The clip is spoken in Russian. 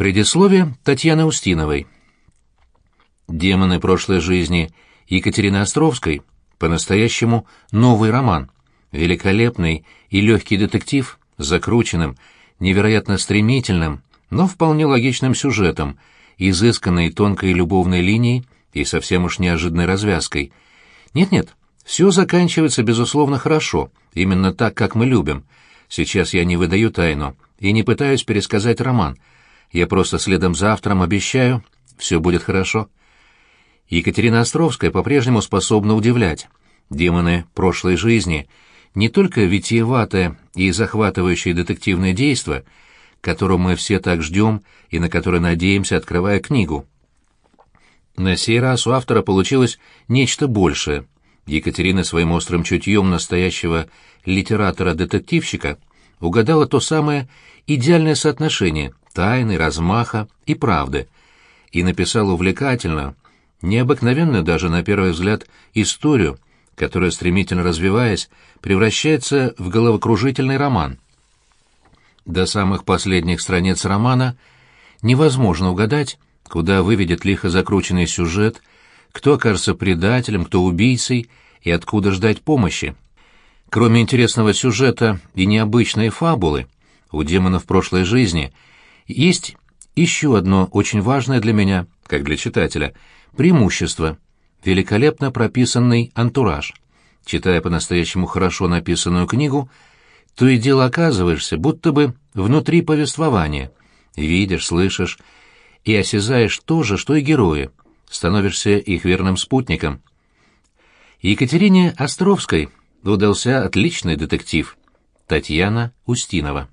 Предисловие Татьяны Устиновой. «Демоны прошлой жизни» Екатерины Островской по-настоящему новый роман. Великолепный и легкий детектив с закрученным, невероятно стремительным, но вполне логичным сюжетом, изысканной тонкой любовной линией и совсем уж неожиданной развязкой. Нет-нет, все заканчивается, безусловно, хорошо, именно так, как мы любим. Сейчас я не выдаю тайну и не пытаюсь пересказать роман — я просто следом за автором обещаю, все будет хорошо. Екатерина Островская по-прежнему способна удивлять. Демоны прошлой жизни — не только витиеватое и захватывающее детективное действо, которого мы все так ждем и на которое надеемся, открывая книгу. На сей раз у автора получилось нечто большее. Екатерина своим острым чутьем настоящего литератора-детективщика угадала то самое идеальное соотношение тайны, размаха и правды, и написал увлекательно необыкновенную даже на первый взгляд, историю, которая, стремительно развиваясь, превращается в головокружительный роман. До самых последних страниц романа невозможно угадать, куда выведет лихо закрученный сюжет, кто окажется предателем, кто убийцей и откуда ждать помощи. Кроме интересного сюжета и необычной фабулы, у демонов прошлой жизни – есть еще одно очень важное для меня, как для читателя, преимущество — великолепно прописанный антураж. Читая по-настоящему хорошо написанную книгу, то и дело оказываешься будто бы внутри повествования. Видишь, слышишь и осязаешь то же, что и герои. Становишься их верным спутником. Екатерине Островской удался отличный детектив. Татьяна Устинова